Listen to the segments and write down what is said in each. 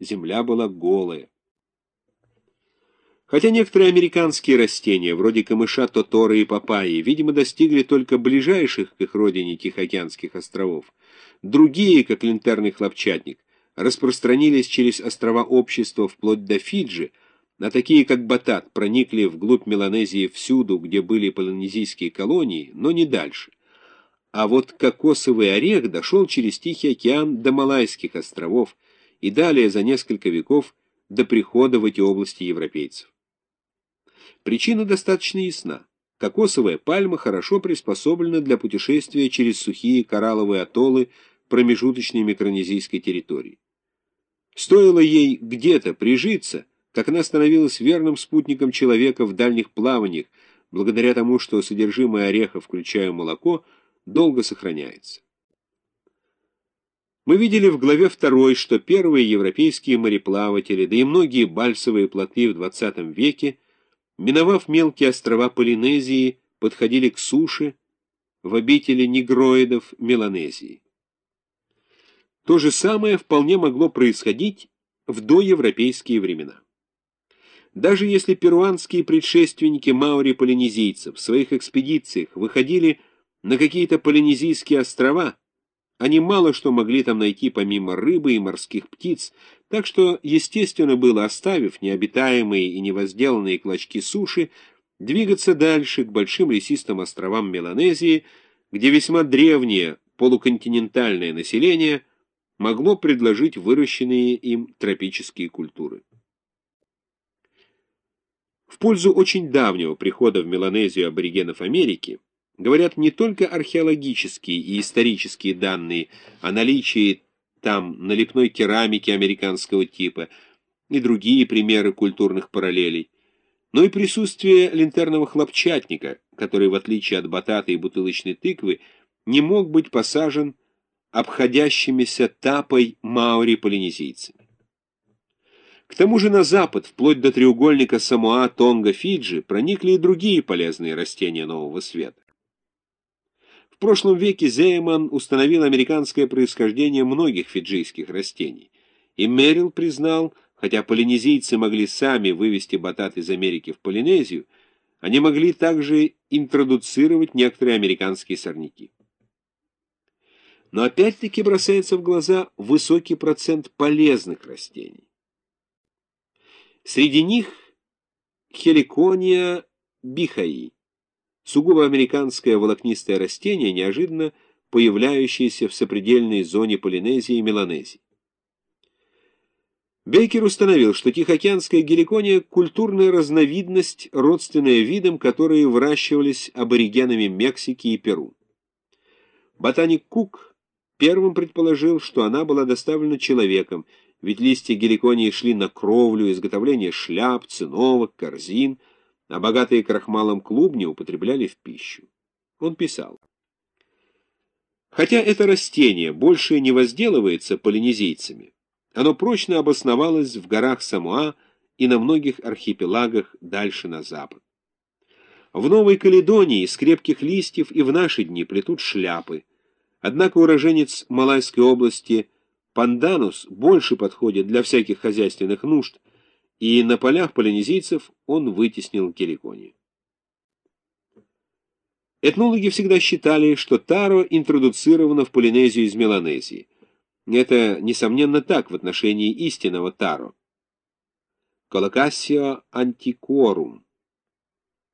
Земля была голая. Хотя некоторые американские растения, вроде камыша тоторы и папайи, видимо, достигли только ближайших к их родине Тихоокеанских островов, другие, как линтерный хлопчатник, распространились через острова общества вплоть до Фиджи, а такие, как Батат, проникли вглубь Меланезии всюду, где были полинезийские колонии, но не дальше. А вот кокосовый орех дошел через Тихий океан до Малайских островов и далее за несколько веков до прихода в эти области европейцев. Причина достаточно ясна. Кокосовая пальма хорошо приспособлена для путешествия через сухие коралловые атоллы промежуточной микронезийской территории. Стоило ей где-то прижиться, как она становилась верным спутником человека в дальних плаваниях, благодаря тому, что содержимое ореха, включая молоко, долго сохраняется. Мы видели в главе 2, что первые европейские мореплаватели, да и многие бальсовые плоты в XX веке Миновав мелкие острова Полинезии, подходили к суше в обители негроидов Меланезии. То же самое вполне могло происходить в доевропейские времена. Даже если перуанские предшественники маори-полинезийцев в своих экспедициях выходили на какие-то полинезийские острова, они мало что могли там найти помимо рыбы и морских птиц, так что, естественно было, оставив необитаемые и невозделанные клочки суши, двигаться дальше к большим лесистым островам Меланезии, где весьма древнее полуконтинентальное население могло предложить выращенные им тропические культуры. В пользу очень давнего прихода в Меланезию аборигенов Америки говорят не только археологические и исторические данные о наличии там налепной керамики американского типа и другие примеры культурных параллелей, но и присутствие линтерного хлопчатника, который, в отличие от батата и бутылочной тыквы, не мог быть посажен обходящимися тапой маори-полинезийцами. К тому же на запад, вплоть до треугольника Самуа, Тонга, Фиджи, проникли и другие полезные растения Нового Света. В прошлом веке Зейман установил американское происхождение многих фиджийских растений, и Мерил признал, хотя полинезийцы могли сами вывести батат из Америки в Полинезию, они могли также интродуцировать некоторые американские сорняки. Но опять-таки бросается в глаза высокий процент полезных растений. Среди них хеликония бихаи, сугубо американское волокнистое растение, неожиданно появляющееся в сопредельной зоне Полинезии и Меланезии. Бейкер установил, что тихоокеанская геликония – культурная разновидность, родственная видам, которые выращивались аборигенами Мексики и Перу. Ботаник Кук первым предположил, что она была доставлена человеком, ведь листья геликонии шли на кровлю, изготовление шляп, циновок, корзин – а богатые крахмалом клубни употребляли в пищу. Он писал. Хотя это растение больше не возделывается полинезийцами, оно прочно обосновалось в горах Самуа и на многих архипелагах дальше на запад. В Новой Каледонии из крепких листьев и в наши дни плетут шляпы, однако уроженец Малайской области Панданус больше подходит для всяких хозяйственных нужд, и на полях полинезийцев он вытеснил Келикони. Этнологи всегда считали, что таро интродуцировано в Полинезию из Меланезии. Это, несомненно, так в отношении истинного таро. Колокассио антикорум,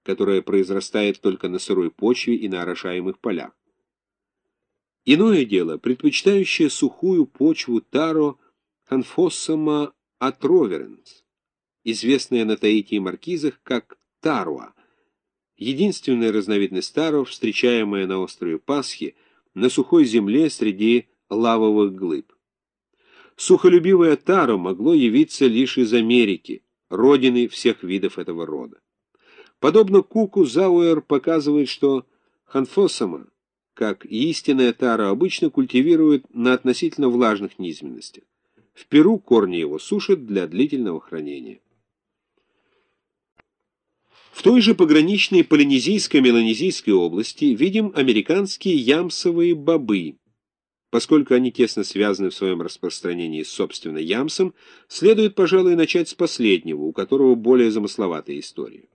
которое произрастает только на сырой почве и на орошаемых полях. Иное дело, предпочитающее сухую почву таро Ханфоссома атроверенс известная на Таити и Маркизах как таруа, единственная разновидность таро, встречаемая на острове Пасхи, на сухой земле среди лавовых глыб. Сухолюбивое таро могло явиться лишь из Америки, родины всех видов этого рода. Подобно Куку, Зауэр показывает, что ханфосома, как истинная таро, обычно культивируют на относительно влажных низменностях. В Перу корни его сушат для длительного хранения. В той же пограничной полинезийско-меланезийской области видим американские ямсовые бобы, Поскольку они тесно связаны в своем распространении с, собственно, Ямсом, следует, пожалуй, начать с последнего, у которого более замысловатая история.